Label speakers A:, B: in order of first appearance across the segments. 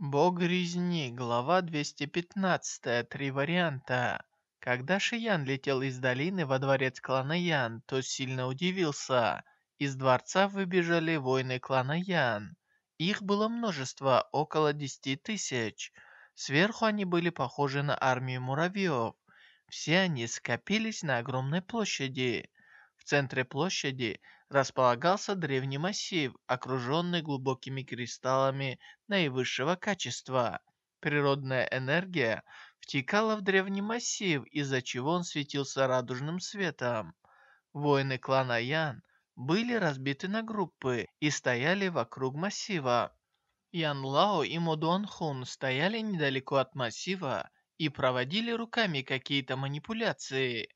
A: Бог резни, глава 215, три варианта. Когда Шиян летел из долины во дворец клана Ян, то сильно удивился. Из дворца выбежали воины клана Ян. Их было множество, около десяти тысяч. Сверху они были похожи на армию муравьев. Все они скопились на огромной площади. Центре площади располагался древний массив, окруженный глубокими кристаллами наивысшего качества. Природная энергия втекала в древний массив, из-за чего он светился радужным светом. Воины клана Ян были разбиты на группы и стояли вокруг массива. Ян Лао и Мо Дуан Хун стояли недалеко от массива и проводили руками какие-то манипуляции.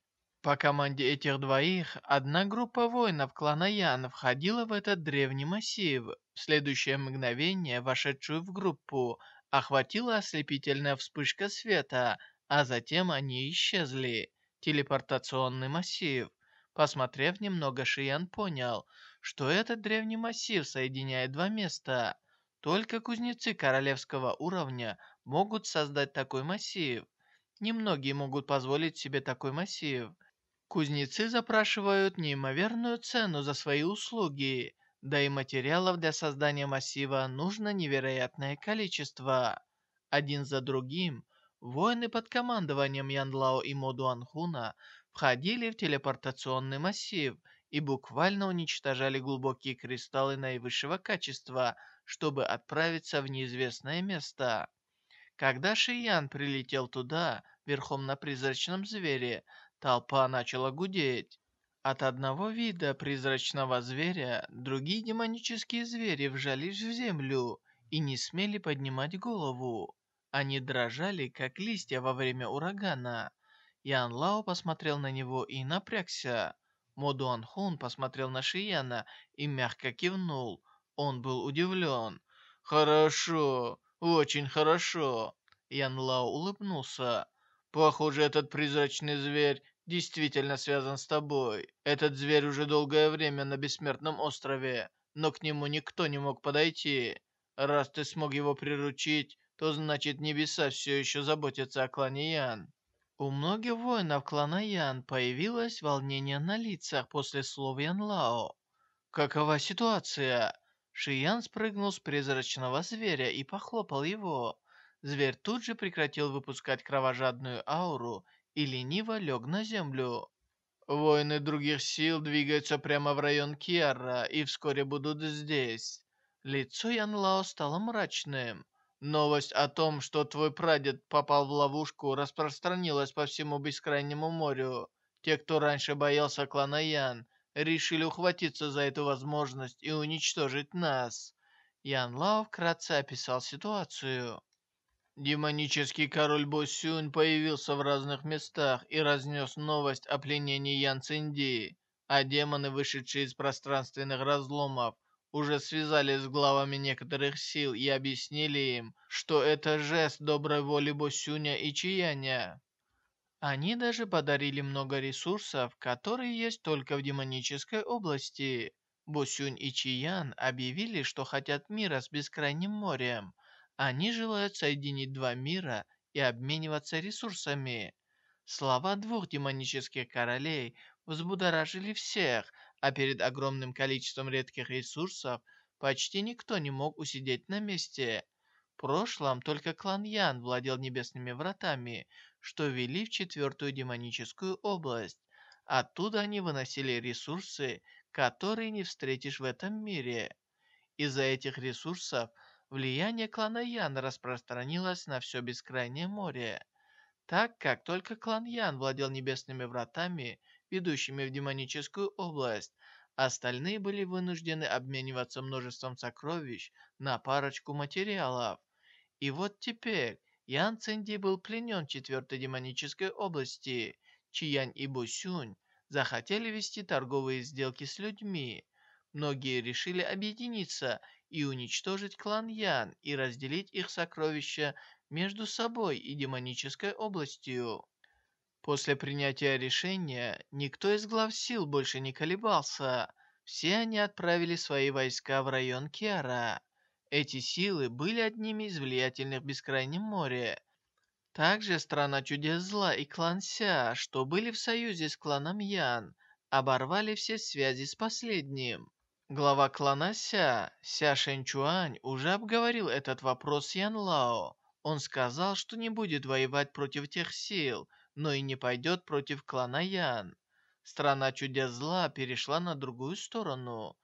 A: По команде этих двоих, одна группа воинов клана Ян входила в этот древний массив. В следующее мгновение, вошедшую в группу, охватила ослепительная вспышка света, а затем они исчезли. Телепортационный массив. Посмотрев немного, Шиян понял, что этот древний массив соединяет два места. Только кузнецы королевского уровня могут создать такой массив. Немногие могут позволить себе такой массив. Кузнецы запрашивают неимоверную цену за свои услуги, да и материалов для создания массива нужно невероятное количество. Один за другим, воины под командованием Янлао и Модуанхуна входили в телепортационный массив и буквально уничтожали глубокие кристаллы наивысшего качества, чтобы отправиться в неизвестное место. Когда Шиян прилетел туда, верхом на призрачном звере, Толпа начала гудеть. От одного вида призрачного зверя другие демонические звери вжались в землю и не смели поднимать голову. Они дрожали, как листья во время урагана. Ян Лао посмотрел на него и напрягся. Мо Дуан Хун посмотрел на Шияна и мягко кивнул. Он был удивлен. «Хорошо, очень хорошо!» Ян Лао улыбнулся. «Похоже, этот призрачный зверь действительно связан с тобой. Этот зверь уже долгое время на Бессмертном острове, но к нему никто не мог подойти. Раз ты смог его приручить, то значит небеса все еще заботятся о клане Ян». У многих воинов клана Ян появилось волнение на лицах после слов Ян Лао. «Какова ситуация?» Шиян спрыгнул с призрачного зверя и похлопал его. Зверь тут же прекратил выпускать кровожадную ауру и лениво лег на землю. Воины других сил двигаются прямо в район Киара и вскоре будут здесь. Лицо Ян Лао стало мрачным. Новость о том, что твой прадед попал в ловушку, распространилась по всему Бескрайнему морю. Те, кто раньше боялся клана Ян, решили ухватиться за эту возможность и уничтожить нас. Ян Лао вкратце описал ситуацию. Демонический король Босюнь появился в разных местах и разнес новость о пленении Ян Цинди, а демоны, вышедшие из пространственных разломов, уже связались с главами некоторых сил и объяснили им, что это жест доброй воли Босюня и Чияня. Они даже подарили много ресурсов, которые есть только в демонической области. Босюнь и Чиян объявили, что хотят мира с бескрайним морем, они желают соединить два мира и обмениваться ресурсами. Слова двух демонических королей взбудоражили всех, а перед огромным количеством редких ресурсов почти никто не мог усидеть на месте. В прошлом только клан Ян владел небесными вратами, что вели в четвертую демоническую область. Оттуда они выносили ресурсы, которые не встретишь в этом мире. Из-за этих ресурсов Влияние клана Ян распространилось на все бескрайнее море. Так как только клан Ян владел небесными вратами, ведущими в демоническую область, остальные были вынуждены обмениваться множеством сокровищ на парочку материалов. И вот теперь Ян Цинди был пленен четвертой демонической области. Чиянь и Бусюнь захотели вести торговые сделки с людьми. Многие решили объединиться и уничтожить клан Ян и разделить их сокровища между собой и демонической областью. После принятия решения никто из глав сил больше не колебался. Все они отправили свои войска в район Киара. Эти силы были одними из влиятельных в Бескрайнем море. Также Страна Чудес Зла и клан Ся, что были в союзе с кланом Ян, оборвали все связи с последним. Глава клана Ся, Ся Шэньчуань, уже обговорил этот вопрос с Ян Лао. Он сказал, что не будет воевать против тех сил, но и не пойдет против клана Ян. Страна чудес зла перешла на другую сторону.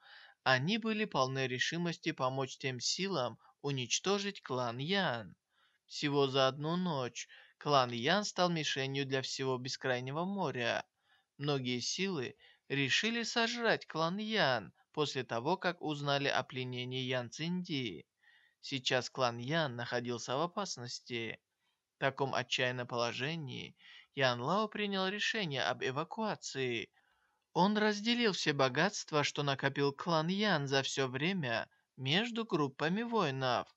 A: Они были полны решимости помочь тем силам уничтожить клан Ян. Всего за одну ночь клан Ян стал мишенью для всего Бескрайнего моря. Многие силы решили сожрать клан Ян после того, как узнали о пленении Ян Цинди. Сейчас клан Ян находился в опасности. В таком отчаянном положении Ян Лао принял решение об эвакуации. Он разделил все богатства, что накопил клан Ян за все время между группами воинов.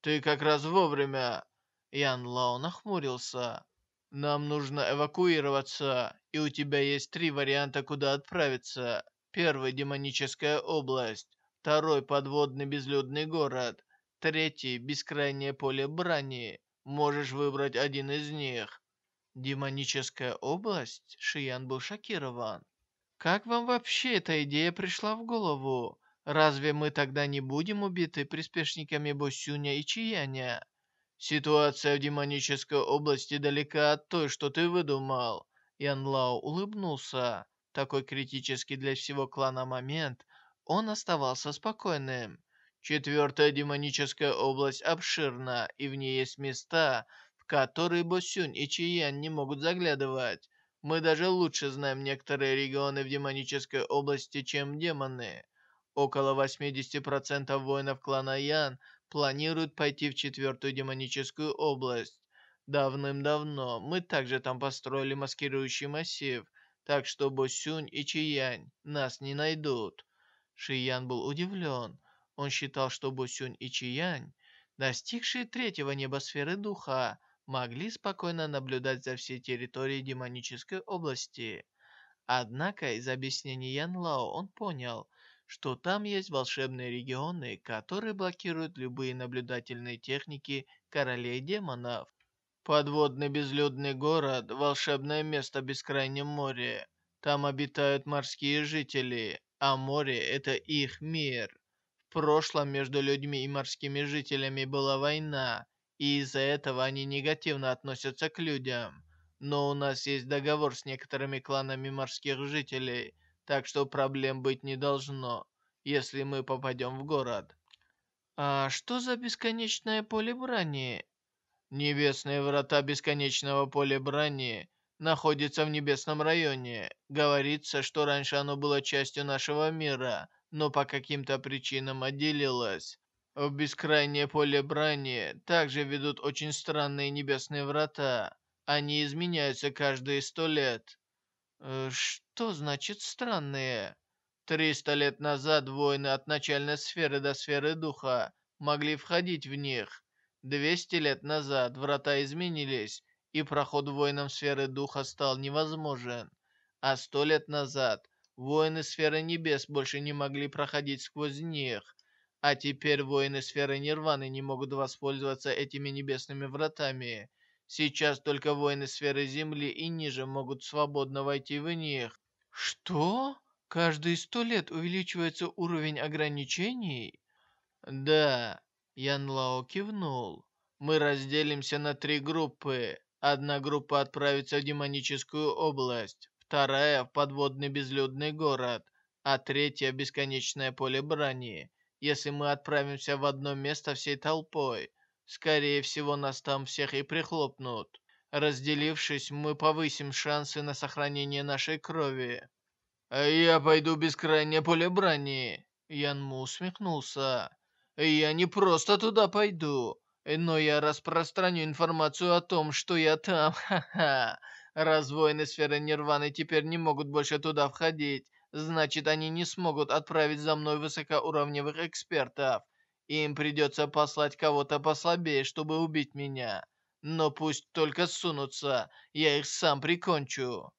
A: «Ты как раз вовремя!» Ян Лао нахмурился. «Нам нужно эвакуироваться, и у тебя есть три варианта, куда отправиться. Первый – демоническая область, второй – подводный безлюдный город, третий – бескрайнее поле брани. Можешь выбрать один из них». Демоническая область? Шиян был шокирован. Как вам вообще эта идея пришла в голову? Разве мы тогда не будем убиты приспешниками Босюня и Чияня? Ситуация в демонической области далека от той, что ты выдумал. Ян Лао улыбнулся. Такой критический для всего клана момент, он оставался спокойным. Четвертая демоническая область обширна, и в ней есть места, которые Босюнь и Чиян не могут заглядывать. Мы даже лучше знаем некоторые регионы в демонической области, чем демоны. Около 80% воинов клана Ян планируют пойти в четвертую демоническую область. Давным-давно мы также там построили маскирующий массив, так что Босюнь и Чиянь нас не найдут. Шиян был удивлен. Он считал, что Босюнь и Чиянь, достигшие третьего небосферы духа, могли спокойно наблюдать за всей территорией демонической области. Однако из объяснений Ян Лао он понял, что там есть волшебные регионы, которые блокируют любые наблюдательные техники королей демонов. Подводный безлюдный город – волшебное место в бескрайнем море. Там обитают морские жители, а море – это их мир. В прошлом между людьми и морскими жителями была война, и из-за этого они негативно относятся к людям. Но у нас есть договор с некоторыми кланами морских жителей, так что проблем быть не должно, если мы попадем в город. А что за бесконечное поле брани? Небесные врата бесконечного поля брани находятся в небесном районе. Говорится, что раньше оно было частью нашего мира, но по каким-то причинам отделилось. В бескрайнее поле брани также ведут очень странные небесные врата. Они изменяются каждые сто лет. Э, что значит странные? Триста лет назад воины от начальной сферы до сферы духа могли входить в них. Двести лет назад врата изменились, и проход воинам сферы духа стал невозможен. А сто лет назад воины сферы небес больше не могли проходить сквозь них. А теперь воины сферы Нирваны не могут воспользоваться этими небесными вратами. Сейчас только воины сферы Земли и ниже могут свободно войти в них. Что? Каждые сто лет увеличивается уровень ограничений? Да, Ян Лао кивнул. Мы разделимся на три группы. Одна группа отправится в демоническую область, вторая в подводный безлюдный город, а третья в бесконечное поле брани если мы отправимся в одно место всей толпой. Скорее всего, нас там всех и прихлопнут. Разделившись, мы повысим шансы на сохранение нашей крови. А я пойду в бескрайнее поле брани. Янму усмехнулся. Я не просто туда пойду, но я распространю информацию о том, что я там. Ха-ха. Раз воины сферы Нирваны теперь не могут больше туда входить, Значит, они не смогут отправить за мной высокоуровневых экспертов. Им придется послать кого-то послабее, чтобы убить меня. Но пусть только сунутся, я их сам прикончу.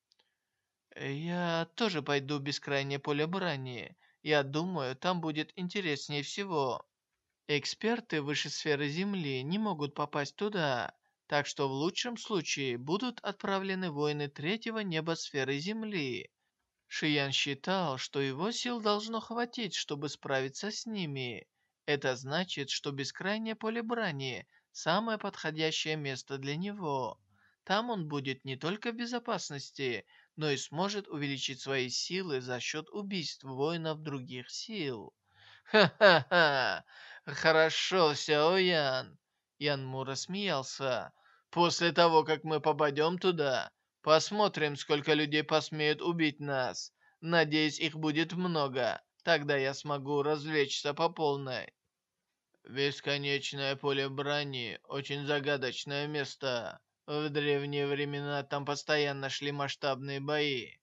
A: Я тоже пойду в бескрайнее поле брани. Я думаю, там будет интереснее всего. Эксперты выше сферы Земли не могут попасть туда, так что в лучшем случае будут отправлены воины третьего неба сферы Земли. Шиян считал, что его сил должно хватить, чтобы справиться с ними. Это значит, что бескрайнее поле брани – самое подходящее место для него. Там он будет не только в безопасности, но и сможет увеличить свои силы за счет убийств воинов других сил. «Ха-ха-ха! Хорошо, Сяо Ян!» Ян Му рассмеялся. «После того, как мы попадем туда, посмотрим, сколько людей посмеют убить нас. Надеюсь, их будет много. Тогда я смогу развлечься по полной». Бесконечное поле брани – очень загадочное место. В древние времена там постоянно шли масштабные бои.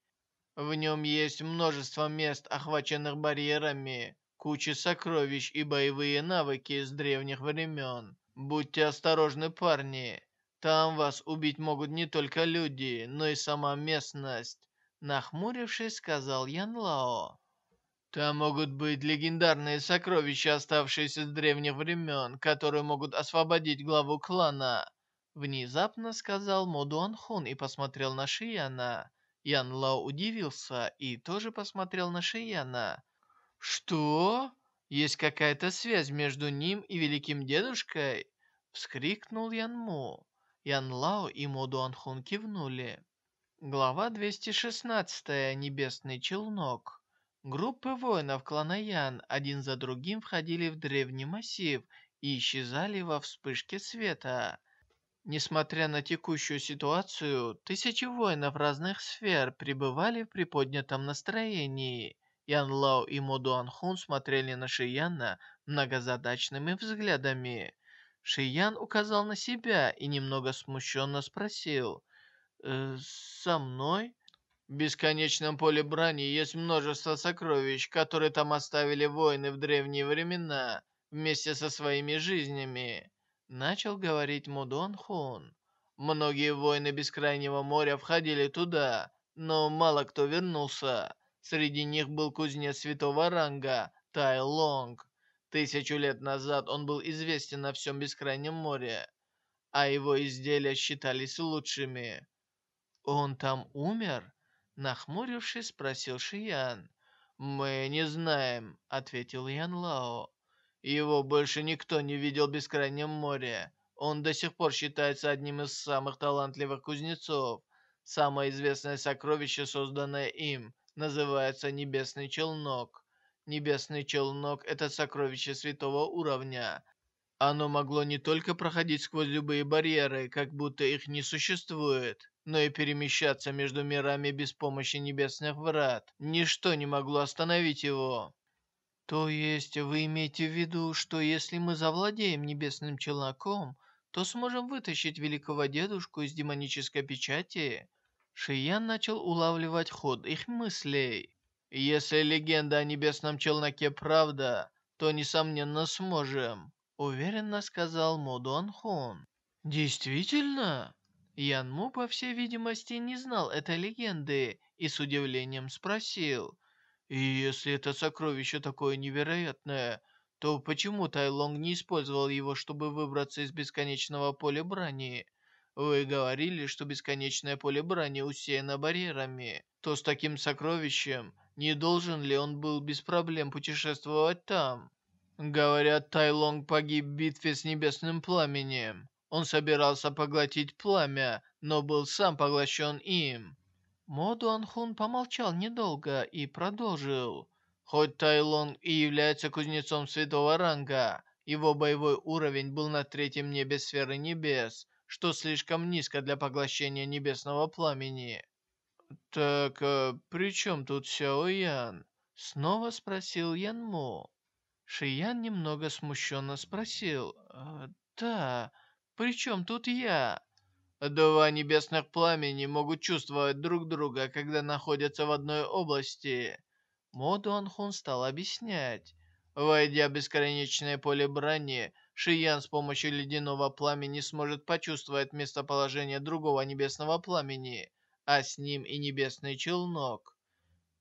A: В нем есть множество мест, охваченных барьерами, куча сокровищ и боевые навыки с древних времен. Будьте осторожны, парни. Там вас убить могут не только люди, но и сама местность. Нахмурившись, сказал Ян Лао. Там могут быть легендарные сокровища, оставшиеся с древних времен, которые могут освободить главу клана. Внезапно сказал Мо Дуанхун и посмотрел на Шияна. Ян Лао удивился и тоже посмотрел на Шияна. «Что? Есть какая-то связь между ним и Великим Дедушкой?» Вскрикнул Ян Му. Ян Лао и Мо Дуанхун кивнули. Глава 216. Небесный челнок. Группы воинов клана Ян один за другим входили в древний массив и исчезали во вспышке света. Несмотря на текущую ситуацию, тысячи воинов разных сфер пребывали в приподнятом настроении. Ян Лао и Мо Дуан Хун смотрели на Шияна многозадачными взглядами. Шиян указал на себя и немного смущенно спросил, «Э, «Со мной?» В бесконечном поле брани есть множество сокровищ, которые там оставили воины в древние времена, вместе со своими жизнями. Начал говорить Мудон Хун. Многие воины Бескрайнего моря входили туда, но мало кто вернулся. Среди них был кузнец святого ранга Тай Лонг. Тысячу лет назад он был известен на всем Бескрайнем море, а его изделия считались лучшими. «Он там умер?» Нахмурившись, спросил Шиян. «Мы не знаем», — ответил Ян Лао. «Его больше никто не видел в Бескрайнем море. Он до сих пор считается одним из самых талантливых кузнецов. Самое известное сокровище, созданное им, называется Небесный Челнок. Небесный Челнок – это сокровище святого уровня. Оно могло не только проходить сквозь любые барьеры, как будто их не существует, но и перемещаться между мирами без помощи небесных врат. Ничто не могло остановить его. То есть вы имеете в виду, что если мы завладеем небесным челноком, то сможем вытащить великого дедушку из демонической печати? Шиян начал улавливать ход их мыслей. «Если легенда о небесном челноке правда, то, несомненно, сможем», — уверенно сказал Мудон Хун. «Действительно?» Ян Му, по всей видимости, не знал этой легенды и с удивлением спросил. «И если это сокровище такое невероятное, то почему Тайлонг не использовал его, чтобы выбраться из бесконечного поля брани?» Вы говорили, что бесконечное поле брани усеяно барьерами. То с таким сокровищем не должен ли он был без проблем путешествовать там? Говорят, Тайлонг погиб в битве с небесным пламенем. Он собирался поглотить пламя, но был сам поглощен им. Мо Дуанхун помолчал недолго и продолжил. Хоть Тайлонг и является кузнецом святого ранга, его боевой уровень был на третьем небе сферы небес, что слишком низко для поглощения небесного пламени. «Так, а при чем тут Сяо Ян?» Снова спросил Ян Му. Шиян немного смущенно спросил. «А, «Да, при чем тут я?» Два небесных пламени могут чувствовать друг друга, когда находятся в одной области. Мо Дуанхун стал объяснять. Войдя в бесконечное поле брани, Шиян с помощью ледяного пламени сможет почувствовать местоположение другого небесного пламени, а с ним и небесный челнок.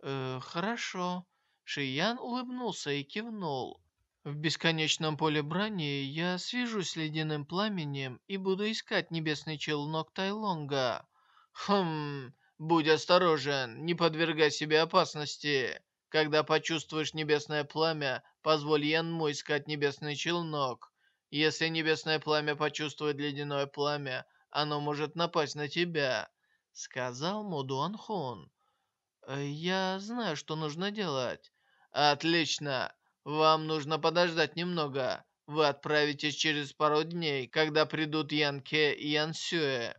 A: Э, хорошо. Шиян улыбнулся и кивнул. В бесконечном поле брани я свяжусь с ледяным пламенем и буду искать небесный челнок Тайлонга. Хм, будь осторожен, не подвергай себе опасности. Когда почувствуешь небесное пламя, позволь Янму искать небесный челнок. Если небесное пламя почувствует ледяное пламя, оно может напасть на тебя», — сказал Мудуан Хун. «Э, «Я знаю, что нужно делать». «Отлично! Вам нужно подождать немного. Вы отправитесь через пару дней, когда придут Янке и Янсюэ».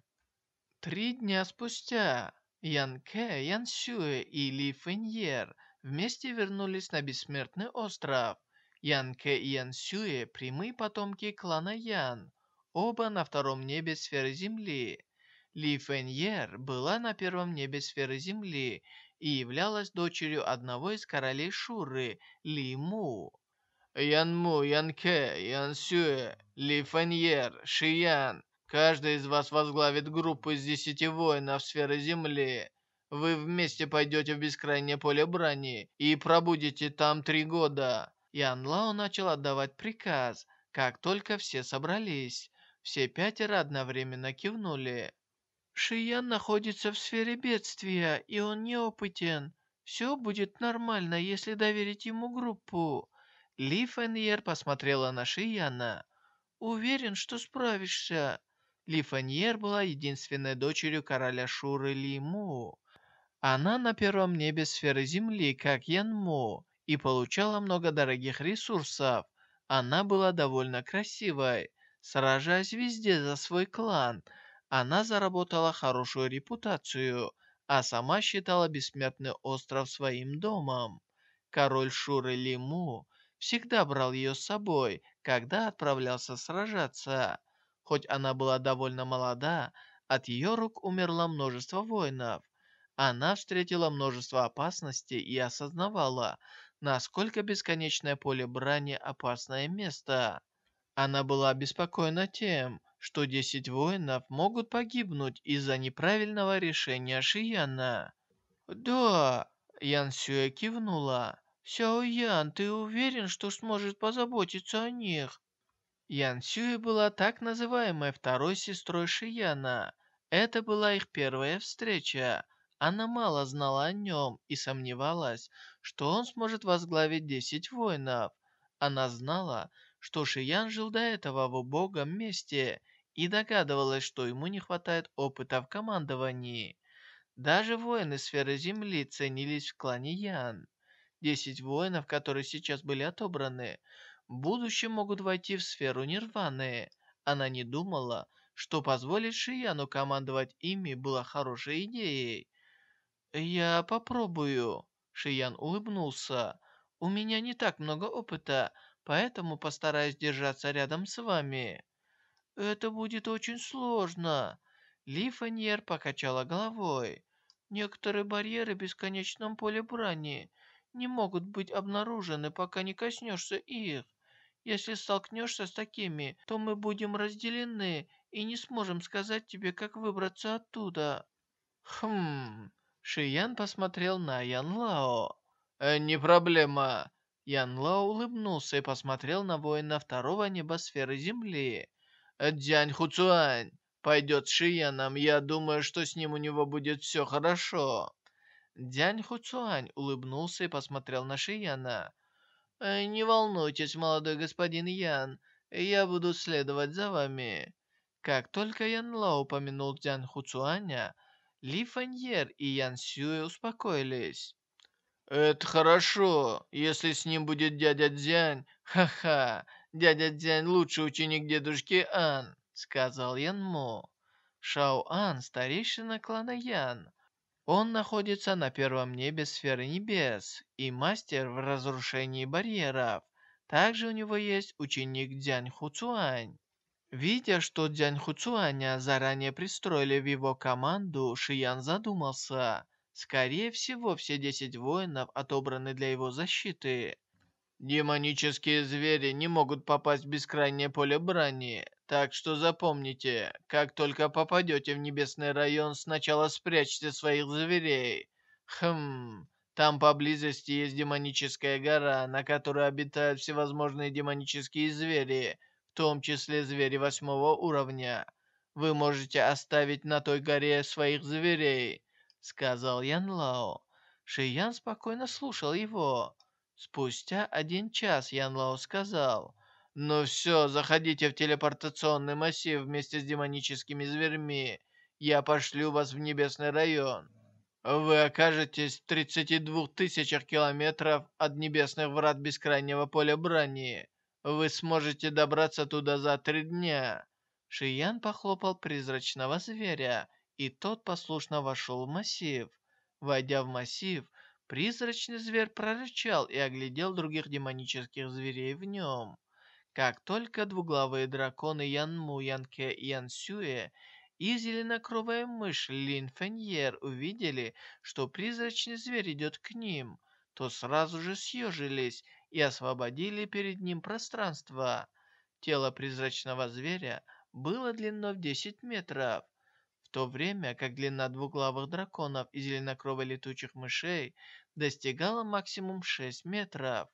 A: Три дня спустя Янке, Янсюэ и Ли Фэньер вместе вернулись на Бессмертный остров. Янке и Янсюэ – прямые потомки клана Ян, оба на втором небе сферы Земли. Ли Фэньер была на первом небе сферы Земли и являлась дочерью одного из королей Шуры, Ли Му. Ян Му, Ян Кэ, Ян Сюэ, Ли Фэньер, Шиян. Каждый из вас возглавит группу из десяти воинов сферы Земли. Вы вместе пойдете в бескрайнее поле брани и пробудете там три года. Ян Лао начал отдавать приказ, как только все собрались. Все пятеро одновременно кивнули. Шиян находится в сфере бедствия, и он неопытен. Все будет нормально, если доверить ему группу. Ли Фэньер посмотрела на Шияна. Уверен, что справишься. Ли Фэньер была единственной дочерью короля Шуры Ли Му. Она на первом небе сферы Земли, как Ян Му, и получала много дорогих ресурсов. Она была довольно красивой, сражаясь везде за свой клан – она заработала хорошую репутацию, а сама считала Бессмертный остров своим домом. Король Шуры Лиму всегда брал ее с собой, когда отправлялся сражаться. Хоть она была довольно молода, от ее рук умерло множество воинов. Она встретила множество опасностей и осознавала, насколько бесконечное поле брани опасное место. Она была обеспокоена тем, что десять воинов могут погибнуть из-за неправильного решения Шияна. «Да», — Ян Сюэ кивнула. «Сяо Ян, ты уверен, что сможет позаботиться о них?» Ян Сюэ была так называемой второй сестрой Шияна. Это была их первая встреча. Она мало знала о нем и сомневалась, что он сможет возглавить десять воинов. Она знала, что Шиян жил до этого в убогом месте и догадывалась, что ему не хватает опыта в командовании. Даже воины сферы Земли ценились в клане Ян. Десять воинов, которые сейчас были отобраны, в будущем могут войти в сферу Нирваны. Она не думала, что позволить Шияну командовать ими было хорошей идеей. «Я попробую», — Шиян улыбнулся. «У меня не так много опыта, поэтому постараюсь держаться рядом с вами». «Это будет очень сложно!» Ли Фаньер покачала головой. «Некоторые барьеры в бесконечном поле брани не могут быть обнаружены, пока не коснешься их. Если столкнешься с такими, то мы будем разделены и не сможем сказать тебе, как выбраться оттуда». «Хм...» Шиян посмотрел на Ян Лао. «Э, «Не проблема». Ян Лао улыбнулся и посмотрел на воина второго небосферы Земли. Дзянь Хуцуань пойдет с Шияном, я думаю, что с ним у него будет все хорошо». Дянь Хуцуань улыбнулся и посмотрел на Шияна. «Э, «Не волнуйтесь, молодой господин Ян, я буду следовать за вами». Как только Ян Лао упомянул Дзянь Хуцуаня, Ли Фаньер и Ян Сюэ успокоились. «Это хорошо, если с ним будет дядя Дзянь. Ха-ха, дядя Дзянь лучший ученик дедушки Ан», — сказал Ян Мо. Шао Ан, старейшина клана Ян. Он находится на первом небе сферы небес и мастер в разрушении барьеров. Также у него есть ученик Дзянь Хуцуань. Видя, что Дзянь Хуцуаня заранее пристроили в его команду, Шиян задумался. Скорее всего, все десять воинов отобраны для его защиты. Демонические звери не могут попасть в бескрайнее поле брани, так что запомните, как только попадете в небесный район, сначала спрячьте своих зверей. Хм, Там поблизости есть демоническая гора, на которой обитают всевозможные демонические звери, том числе звери восьмого уровня. Вы можете оставить на той горе своих зверей», — сказал Ян Лао. Шиян спокойно слушал его. Спустя один час Ян Лао сказал, «Ну все, заходите в телепортационный массив вместе с демоническими зверьми. Я пошлю вас в небесный район. Вы окажетесь в 32 тысячах километров от небесных врат бескрайнего поля брани. Вы сможете добраться туда за три дня». Шиян похлопал призрачного зверя, и тот послушно вошел в массив. Войдя в массив, Призрачный зверь прорычал и оглядел других демонических зверей в нем. Как только двуглавые драконы Янму, Янке и Янсюэ и зеленокровая мышь Лин Феньер увидели, что призрачный зверь идет к ним, то сразу же съежились и освободили перед ним пространство. Тело призрачного зверя было длиной в 10 метров, в то время как длина двуглавых драконов и зеленокровой летучих мышей достигала максимум 6 метров.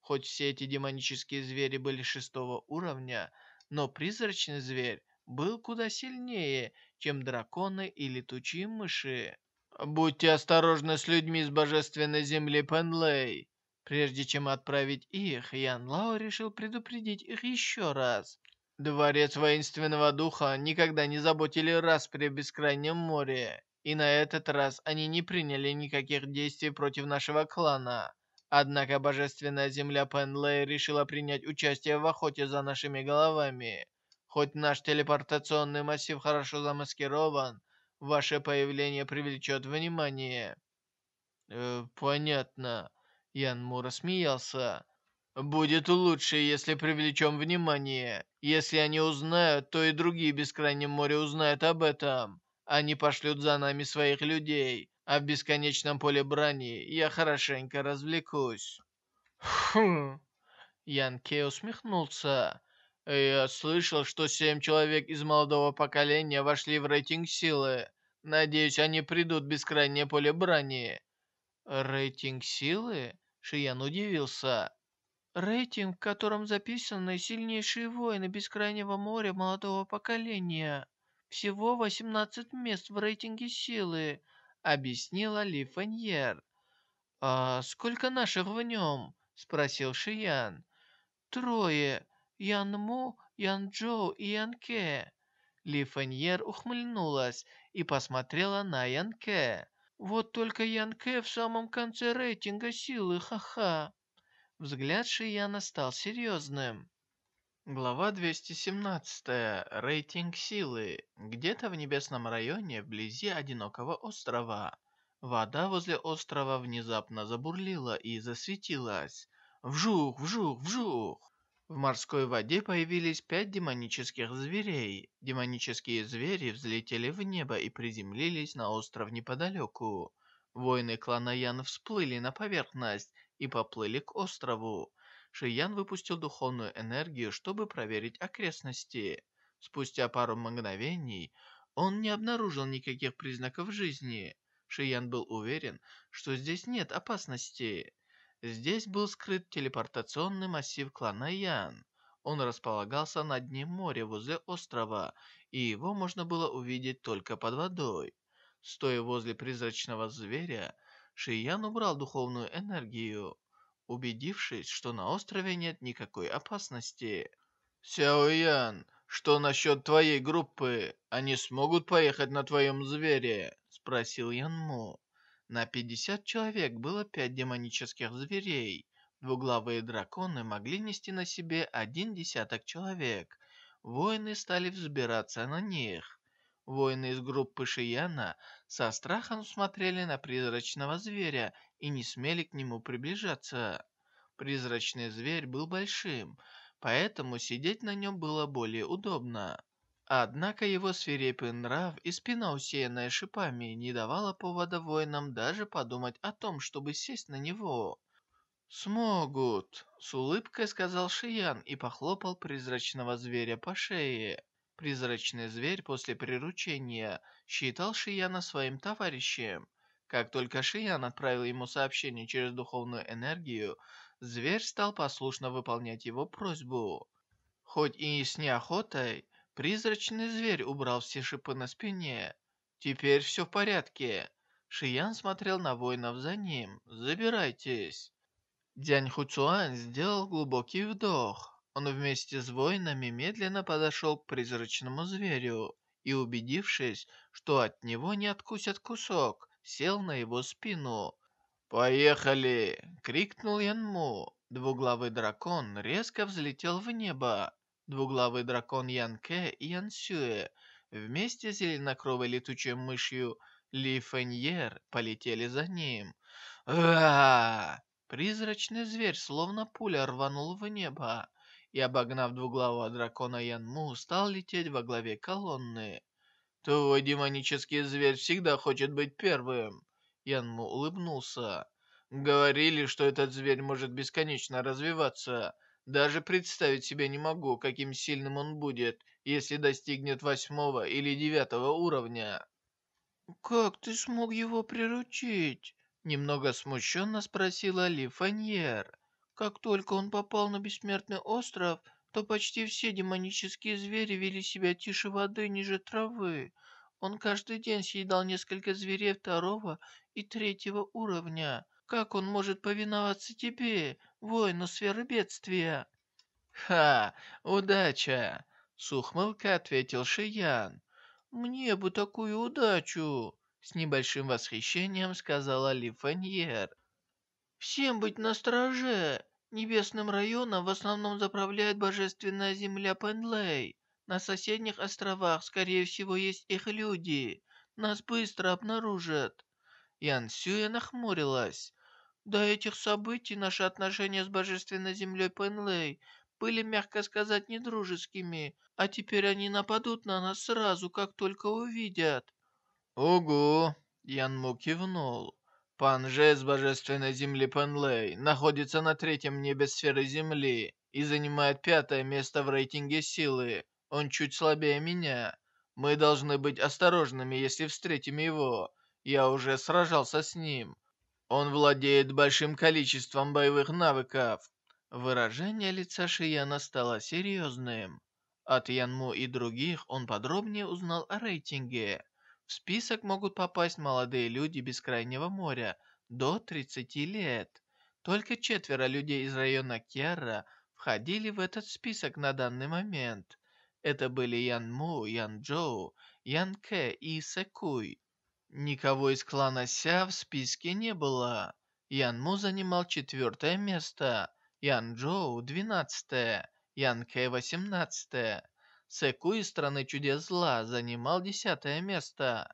A: Хоть все эти демонические звери были шестого уровня, но призрачный зверь был куда сильнее, чем драконы и летучие мыши. «Будьте осторожны с людьми с божественной земли Пенлей!» Прежде чем отправить их, Ян Лао решил предупредить их еще раз. Дворец воинственного духа никогда не заботили распри в бескрайнем море, и на этот раз они не приняли никаких действий против нашего клана. Однако божественная земля Пенлей решила принять участие в охоте за нашими головами. Хоть наш телепортационный массив хорошо замаскирован, ваше появление привлечет внимание. Э, понятно. Ян Му рассмеялся. Будет лучше, если привлечем внимание. Если они узнают, то и другие Бескрайнем море узнают об этом. Они пошлют за нами своих людей, а в бесконечном поле брани я хорошенько развлекусь. Хм. Ян Ке усмехнулся. Я слышал, что семь человек из молодого поколения вошли в рейтинг силы. Надеюсь, они придут в бескрайнее поле брани. Рейтинг силы? Шиян удивился. Рейтинг, в котором записаны сильнейшие воины Бескрайнего моря молодого поколения. Всего 18 мест в рейтинге силы, объяснила Ли Фаньер. «А сколько наших в нем?» – спросил Шиян. «Трое. Ян Му, Ян Джоу и Ян Ке». Ли Фаньер ухмыльнулась и посмотрела на Ян Ке. «Вот только Ян Ке в самом конце рейтинга силы, ха-ха». Взгляд Шияна стал серьезным. Глава 217. Рейтинг силы. Где-то в небесном районе, вблизи одинокого острова. Вода возле острова внезапно забурлила и засветилась. Вжух, вжух, вжух. В морской воде появились пять демонических зверей. Демонические звери взлетели в небо и приземлились на остров неподалеку. Воины клана Ян всплыли на поверхность и поплыли к острову. Шиян выпустил духовную энергию, чтобы проверить окрестности. Спустя пару мгновений он не обнаружил никаких признаков жизни. Шиян был уверен, что здесь нет опасности. Здесь был скрыт телепортационный массив клана Ян. Он располагался на дне моря возле острова, и его можно было увидеть только под водой. Стоя возле призрачного зверя, Шиян убрал духовную энергию, убедившись, что на острове нет никакой опасности. «Сяо Ян, что насчет твоей группы? Они смогут поехать на твоем звере?» – спросил Ян Му. На 50 человек было пять демонических зверей. Двуглавые драконы могли нести на себе один десяток человек. Воины стали взбираться на них. Воины из группы Шияна со страхом смотрели на призрачного зверя и не смели к нему приближаться. Призрачный зверь был большим, поэтому сидеть на нем было более удобно. Однако его свирепый нрав и спина, усеянная шипами, не давала повода воинам даже подумать о том, чтобы сесть на него. «Смогут», — с улыбкой сказал Шиян и похлопал призрачного зверя по шее. Призрачный зверь после приручения считал Шияна своим товарищем. Как только Шиян отправил ему сообщение через духовную энергию, зверь стал послушно выполнять его просьбу. Хоть и с неохотой, призрачный зверь убрал все шипы на спине. Теперь все в порядке. Шиян смотрел на воинов за ним. «Забирайтесь». Дянь Хуцуань сделал глубокий вдох. Он вместе с воинами медленно подошел к призрачному зверю и, убедившись, что от него не откусят кусок, сел на его спину. «Поехали!» — крикнул Янму. Двуглавый дракон резко взлетел в небо. Двуглавый дракон Янке и Янсюэ вместе с зеленокровой летучей мышью Ли Фэньер полетели за ним. а Призрачный зверь, словно пуля, рванул в небо и, обогнав двуглавого дракона Янму, стал лететь во главе колонны. «Твой демонический зверь всегда хочет быть первым!» Янму улыбнулся. «Говорили, что этот зверь может бесконечно развиваться. Даже представить себе не могу, каким сильным он будет, если достигнет восьмого или девятого уровня». «Как ты смог его приручить?» Немного смущенно спросила Ли Фаньер. Как только он попал на бессмертный остров, то почти все демонические звери вели себя тише воды ниже травы. Он каждый день съедал несколько зверей второго и третьего уровня. Как он может повиноваться тебе, воину сферы бедствия? «Ха! Удача!» — с ухмылкой ответил Шиян. «Мне бы такую удачу!» — с небольшим восхищением сказала Ли Фаньер. «Всем быть настороже! Небесным районом в основном заправляет божественная земля Пенлей. На соседних островах, скорее всего, есть их люди. Нас быстро обнаружат». Ян Сюэ нахмурилась. До этих событий наши отношения с божественной землей Пенлей были, мягко сказать, недружескими, а теперь они нападут на нас сразу, как только увидят. «Ого!» — Ян Му кивнул. Панже с божественной земли Пенлей находится на третьем небе сферы Земли и занимает пятое место в рейтинге силы. Он чуть слабее меня. Мы должны быть осторожными, если встретим его. Я уже сражался с ним. Он владеет большим количеством боевых навыков. Выражение лица Шияна стало серьезным. От Янму и других он подробнее узнал о рейтинге. В список могут попасть молодые люди Бескрайнего моря до 30 лет. Только четверо людей из района Кьяра входили в этот список на данный момент. Это были Ян Му, Ян Джоу, Ян Кэ и Сэкуй. Никого из клана Ся в списке не было. Ян Му занимал четвертое место, Ян Джоу – двенадцатое, Ян Кэ – восемнадцатое. Секу из Страны Чудес Зла занимал десятое место.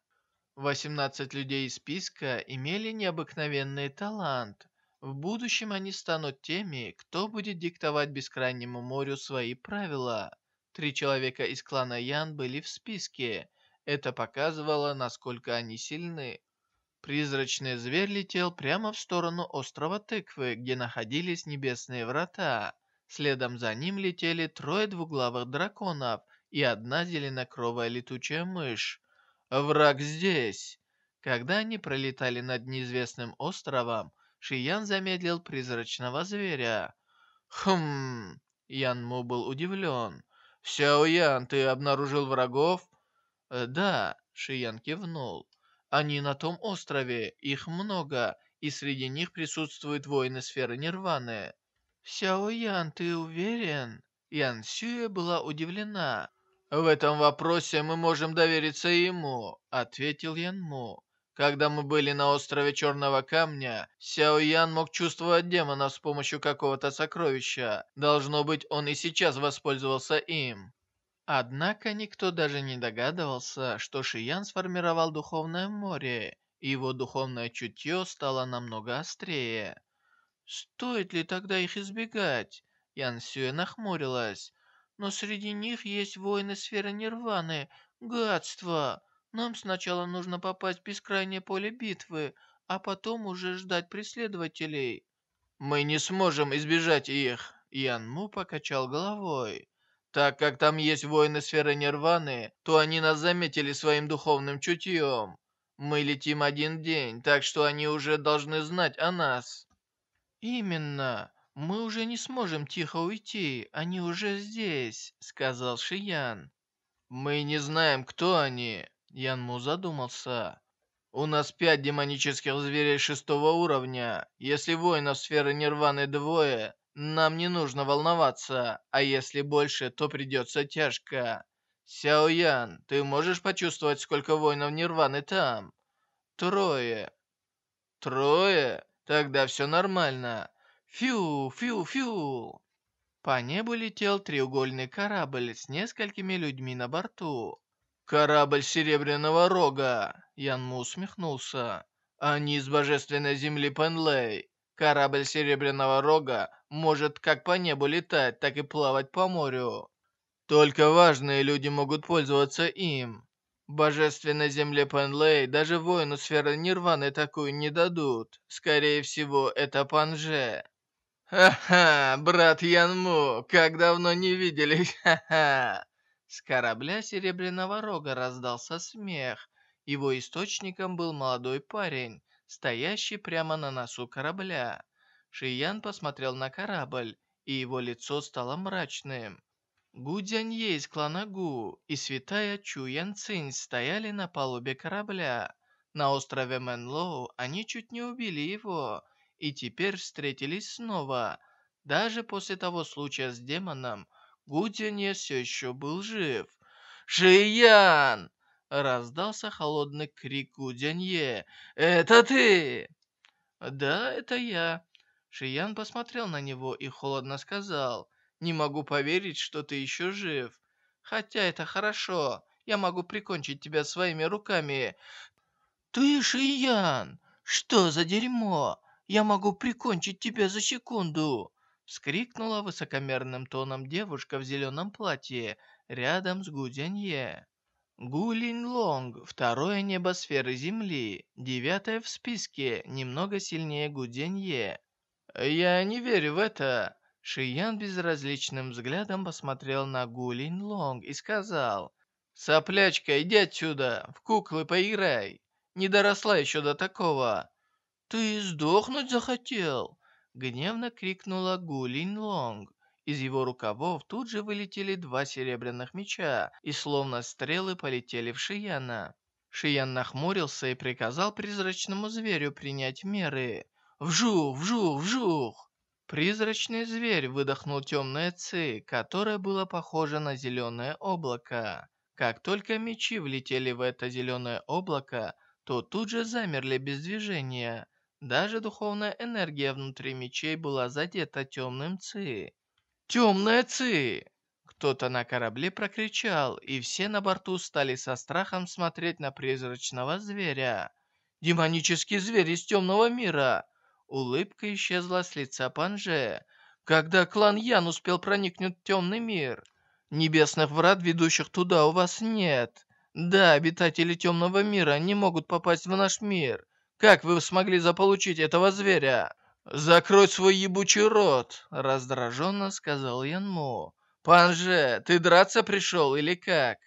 A: 18 людей из списка имели необыкновенный талант. В будущем они станут теми, кто будет диктовать Бескрайнему морю свои правила. Три человека из клана Ян были в списке. Это показывало, насколько они сильны. Призрачный зверь летел прямо в сторону острова Тыквы, где находились небесные врата. Следом за ним летели трое двуглавых драконов и одна зеленокровая летучая мышь. Враг здесь. Когда они пролетали над неизвестным островом, Шиян замедлил призрачного зверя. Хм, Ян Му был удивлен. Сяо Ян, ты обнаружил врагов? «Э, да, Шиян кивнул. Они на том острове, их много, и среди них присутствуют воины сферы Нирваны. «Сяо Ян, ты уверен?» Ян Сюэ была удивлена. «В этом вопросе мы можем довериться ему», — ответил Ян Му. «Когда мы были на острове Черного Камня, Сяо Ян мог чувствовать демона с помощью какого-то сокровища. Должно быть, он и сейчас воспользовался им». Однако никто даже не догадывался, что Шиян сформировал Духовное море, и его духовное чутье стало намного острее. Стоит ли тогда их избегать? Ян Сюэ нахмурилась. Но среди них есть воины сферы Нирваны. Гадство! Нам сначала нужно попасть в бескрайнее поле битвы, а потом уже ждать преследователей. Мы не сможем избежать их. Ян Му покачал головой. Так как там есть воины сферы Нирваны, то они нас заметили своим духовным чутьем.
B: Мы летим один день, так что они уже должны знать о нас».
A: «Именно. Мы уже не сможем тихо уйти. Они уже здесь», — сказал Шиян.
B: «Мы не знаем, кто они», — Янму задумался. «У нас пять демонических зверей шестого уровня. Если воинов сферы Нирваны двое, нам не нужно волноваться, а если больше, то придется тяжко. Сяо Ян, ты можешь почувствовать, сколько воинов Нирваны там?» «Трое». «Трое? Тогда все нормально. Фью, фью, фью!» По небу летел треугольный корабль с несколькими людьми на борту. «Корабль Серебряного Рога!» Янму усмехнулся. «Они из Божественной Земли Пенлей. Корабль Серебряного Рога может как по небу летать, так и плавать по морю. Только важные люди могут пользоваться им. Божественной земле Пенлей даже воину сферы Нирваны такую не дадут. Скорее всего, это Панже. «Ха-ха, брат Янму, как давно не виделись, ха-ха!» С корабля Серебряного Рога раздался смех. Его источником был молодой парень, стоящий прямо на носу корабля. Шиян посмотрел на корабль, и его лицо стало мрачным. Гу Дзянье из клана Гу и святая Чу Ян Цинь стояли на палубе корабля. На острове Мэнлоу они чуть не убили его, и теперь встретились снова. Даже после того случая с демоном, Гудзянье все еще был жив. «Шиян!» — раздался холодный крик Гудзянье. «Это ты?» «Да, это я». Шиян посмотрел на него и холодно сказал. «Не могу поверить, что ты еще жив. Хотя это хорошо. Я могу прикончить тебя своими руками». «Ты Шиян! Что за дерьмо? Я могу прикончить тебя за секунду!» Вскрикнула высокомерным тоном девушка в зеленом платье рядом с Гудянье. Гулин Лонг, второе небо сферы Земли, девятое в списке, немного сильнее Гудянье. «Я не верю в это!» Шиян безразличным взглядом посмотрел на Гулин Лонг и сказал, «Соплячка, иди отсюда, в куклы поиграй! Не доросла еще до такого!» «Ты сдохнуть захотел?» Гневно крикнула Гулин Лонг. Из его рукавов тут же вылетели два серебряных меча, и словно стрелы полетели в Шияна. Шиян нахмурился и приказал призрачному зверю принять меры. «Вжух, вжух, вжух!» Призрачный зверь выдохнул темное ци, которое было похоже на зеленое облако. Как только мечи влетели в это зеленое облако, то тут же замерли без движения. Даже духовная энергия внутри мечей была задета темным ци. «Темная ци!» Кто-то на корабле прокричал, и все на борту стали со страхом смотреть на призрачного зверя. «Демонический зверь из темного мира!» Улыбка исчезла с лица Панже. «Когда клан Ян успел проникнуть в темный мир?» «Небесных врат, ведущих туда, у вас нет. Да, обитатели темного мира не могут попасть в наш мир. Как вы смогли заполучить этого зверя?» «Закрой свой ебучий рот!» — раздраженно сказал Янму. «Панже, ты драться пришел или как?»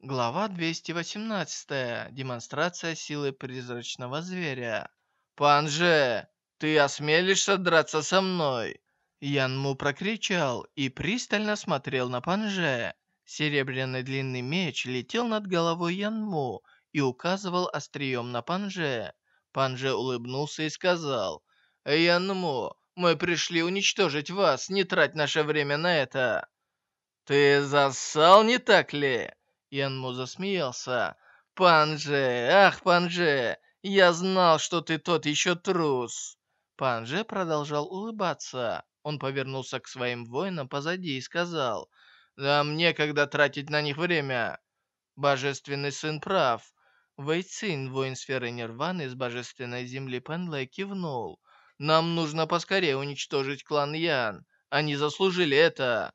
B: Глава 218. Демонстрация силы призрачного зверя. «Панже, ты осмелишься драться со мной?» Янму прокричал и пристально смотрел на Панже. Серебряный длинный меч летел над головой Янму и указывал острием на Панже. Панже улыбнулся и сказал, «Янму, мы пришли уничтожить вас, не трать наше время на это». «Ты засал, не так ли?» Янму засмеялся. «Панже, ах, Панже, я знал, что ты тот еще трус!» Панже продолжал улыбаться. Он повернулся к своим воинам позади и сказал, «Да мне когда тратить на них время?» Божественный сын прав. Вэйцин, воин сферы Нирваны из божественной земли Пенлэ, кивнул. «Нам нужно поскорее уничтожить клан Ян. Они заслужили это!»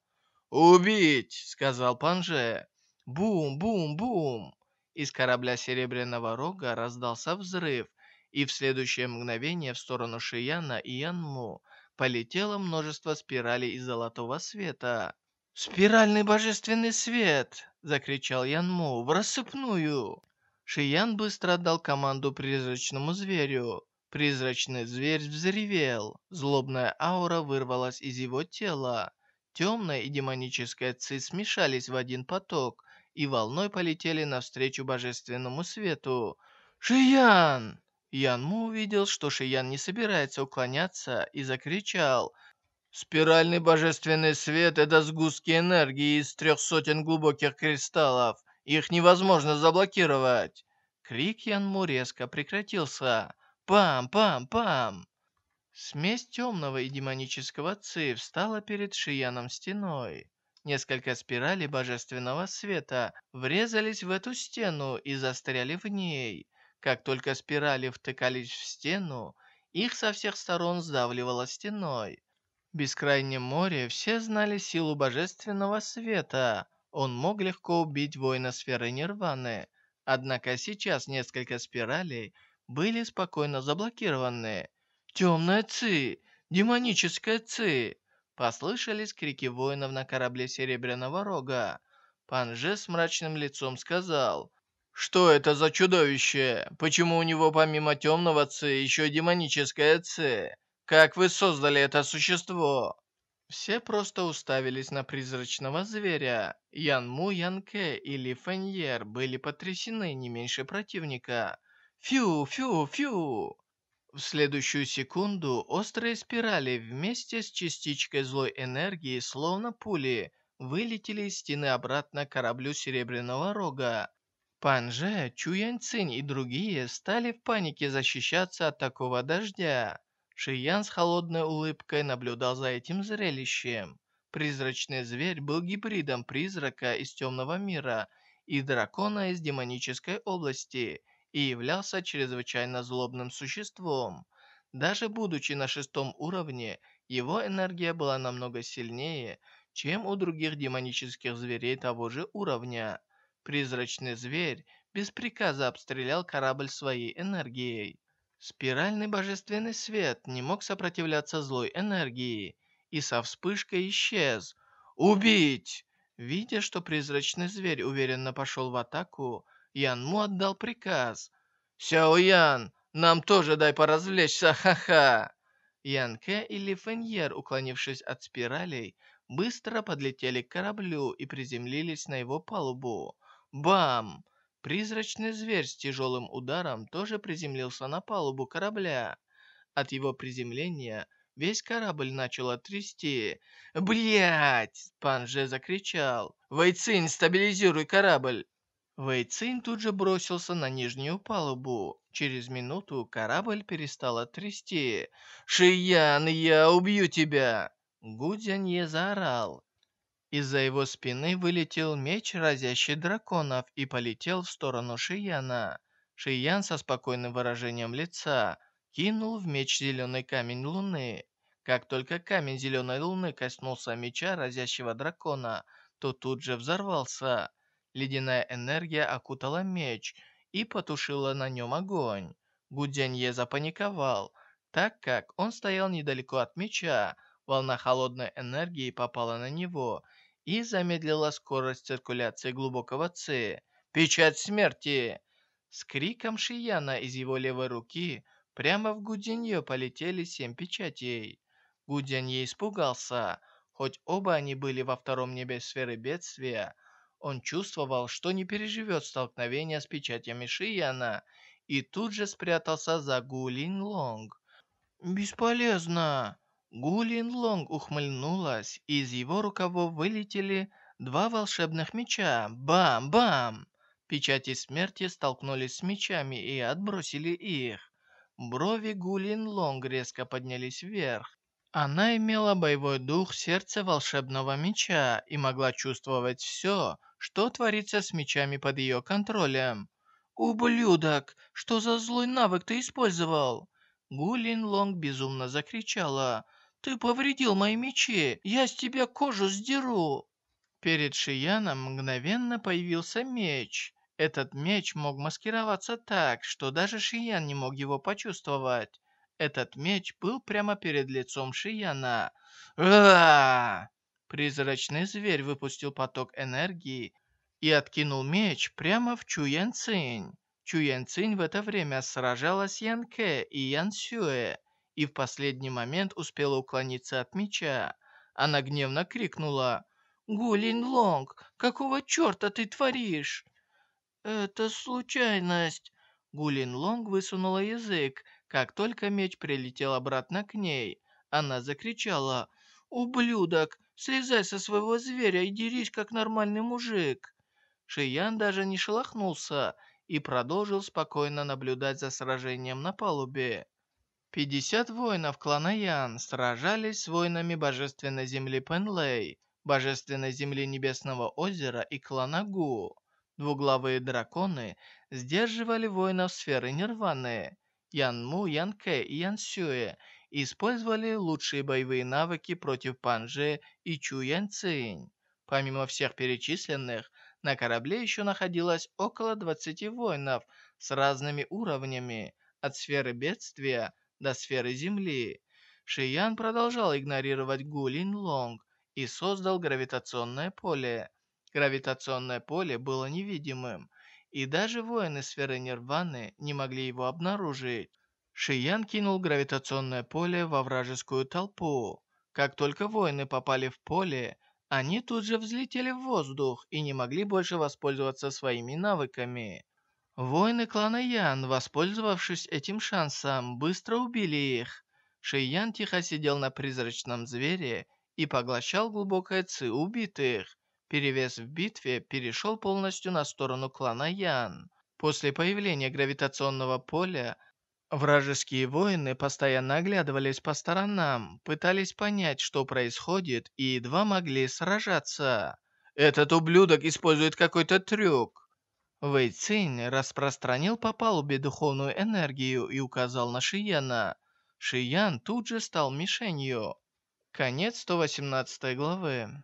B: «Убить!» — сказал Панже. Бум-бум-бум! Из корабля Серебряного Рога раздался взрыв, и в следующее мгновение в сторону Шияна и Янму полетело множество спиралей из золотого света. «Спиральный божественный свет!» — закричал Янму в рассыпную.
A: Шиян быстро отдал команду призрачному зверю. Призрачный зверь взревел. Злобная аура вырвалась из его тела. Темная и демоническая ци смешались в один поток и волной полетели навстречу божественному свету. «Шиян!» Янму увидел, что Шиян не собирается уклоняться, и закричал. «Спиральный божественный свет — это сгустки энергии из трех сотен глубоких кристаллов. Их невозможно заблокировать!» Крик Янму резко прекратился. «Пам-пам-пам!» Смесь темного и демонического ци встала перед Шияном стеной. Несколько спиралей божественного света врезались в эту стену и застряли в ней. Как только спирали втыкались в стену, их со всех сторон сдавливало стеной. В бескрайнем море все знали силу божественного света. Он мог легко убить воина сферы Нирваны. Однако сейчас несколько спиралей были спокойно заблокированы. «Темная Ци! Демоническая Ци!» Послышались крики воинов на корабле Серебряного Рога. Панже с мрачным лицом сказал, что это за чудовище? Почему у него помимо темного Ци еще демоническое Ци? Как вы создали это существо? Все просто уставились на призрачного зверя. Ян Му, Ян Кэ и Ли Фэньер были потрясены не меньше противника. Фью, фью, фью! В следующую секунду острые спирали вместе с частичкой злой энергии, словно пули, вылетели из стены обратно к кораблю Серебряного Рога. Пан Же, Чу Яньцинь и другие стали в панике защищаться от такого дождя. Шиян с холодной улыбкой наблюдал за этим зрелищем. Призрачный зверь был гибридом призрака из темного мира и дракона из демонической области и являлся чрезвычайно злобным существом. Даже будучи на шестом уровне, его энергия была намного сильнее, чем у других демонических зверей того же уровня. Призрачный зверь без приказа обстрелял корабль своей энергией. Спиральный божественный свет не мог сопротивляться злой энергии и со вспышкой исчез. «Убить!» Видя, что призрачный зверь уверенно пошел в атаку, Янму отдал приказ. «Сяо Ян, нам тоже дай поразвлечься, ха-ха!» Ян Кэ и Ли Фэньер, уклонившись от спиралей, быстро подлетели к кораблю и приземлились на его палубу. Бам! Призрачный зверь с тяжелым ударом тоже приземлился на палубу корабля. От его приземления весь корабль начал трясти. «Блядь!» Панже закричал. «Вэйцинь, стабилизируй корабль!» Вэйцинь тут же бросился на нижнюю палубу. Через минуту корабль перестал трясти. «Шиян, я убью тебя!» Гудзянье заорал. Из-за его спины вылетел меч, разящий драконов, и полетел в сторону Шияна. Шиян со спокойным выражением лица кинул в меч зеленый камень луны. Как только камень зеленой луны коснулся меча разящего дракона, то тут же взорвался. Ледяная энергия окутала меч и потушила на нем огонь. Гудянье запаниковал, так как он стоял недалеко от меча. Волна холодной энергии попала на него и замедлила скорость циркуляции глубокого Ци. «Печать смерти!» С криком Шияна из его левой руки прямо в Гуденье полетели семь печатей. Гуденье испугался. Хоть оба они были во втором небе сферы бедствия, он чувствовал, что не переживет столкновения с печатями Шияна, и тут же спрятался за Гулин Лонг. «Бесполезно!» Гулин Лонг ухмыльнулась, и из его рукавов вылетели два волшебных меча. Бам-бам! Печати смерти столкнулись с мечами и отбросили их. Брови Гулин Лонг резко поднялись вверх. Она имела боевой дух сердца волшебного меча и могла чувствовать все, что творится с мечами под ее контролем. «Ублюдок! Что за злой навык ты использовал?» Гулин Лонг безумно закричала – ты повредил мои мечи! Я с тебя кожу сдеру!» Перед Шияном мгновенно появился меч. Этот меч мог маскироваться так, что даже Шиян не мог его почувствовать. Этот меч был прямо перед лицом Шияна. а Призрачный зверь выпустил поток энергии и откинул меч прямо в Чу Ян Цинь. Чу Ян Цинь в это время сражалась с Кэ и Ян Сюэ, и в последний момент успела уклониться от меча. Она гневно крикнула «Гу Линь Лонг, какого черта ты творишь?» «Это случайность». Гу Линь Лонг высунула язык, как только меч прилетел обратно к ней. Она закричала «Ублюдок, слезай со своего зверя и дерись, как нормальный мужик!» Шиян даже не шелохнулся и продолжил спокойно наблюдать за сражением на палубе. 50 воинов клана Ян сражались с воинами Божественной Земли Пенлей, Божественной Земли Небесного Озера и клана Гу. Двуглавые драконы сдерживали воинов сферы Нирваны. Ян Му, Ян Кэ и Ян Сюэ использовали лучшие боевые навыки против Панже и Чу Ян Цинь. Помимо всех перечисленных, на корабле еще находилось около 20 воинов с разными уровнями, от сферы бедствия до сферы Земли. Шиян продолжал игнорировать Гу Линь Лонг и создал гравитационное поле. Гравитационное поле было невидимым, и даже воины сферы Нирваны не могли его обнаружить. Шиян кинул гравитационное поле во вражескую толпу. Как только воины попали в поле, они тут же взлетели в воздух и не могли больше воспользоваться своими навыками. Воины клана Ян, воспользовавшись этим шансом, быстро убили их. Шиян тихо сидел на призрачном звере и поглощал глубокое ци убитых. Перевес в битве перешел полностью на сторону клана Ян. После появления гравитационного поля Вражеские воины постоянно оглядывались по сторонам, пытались понять, что происходит, и едва могли сражаться. «Этот ублюдок использует какой-то трюк!» Вэй Цинь распространил по палубе духовную энергию и указал на Шияна. Шиян тут же стал мишенью. Конец 118 главы.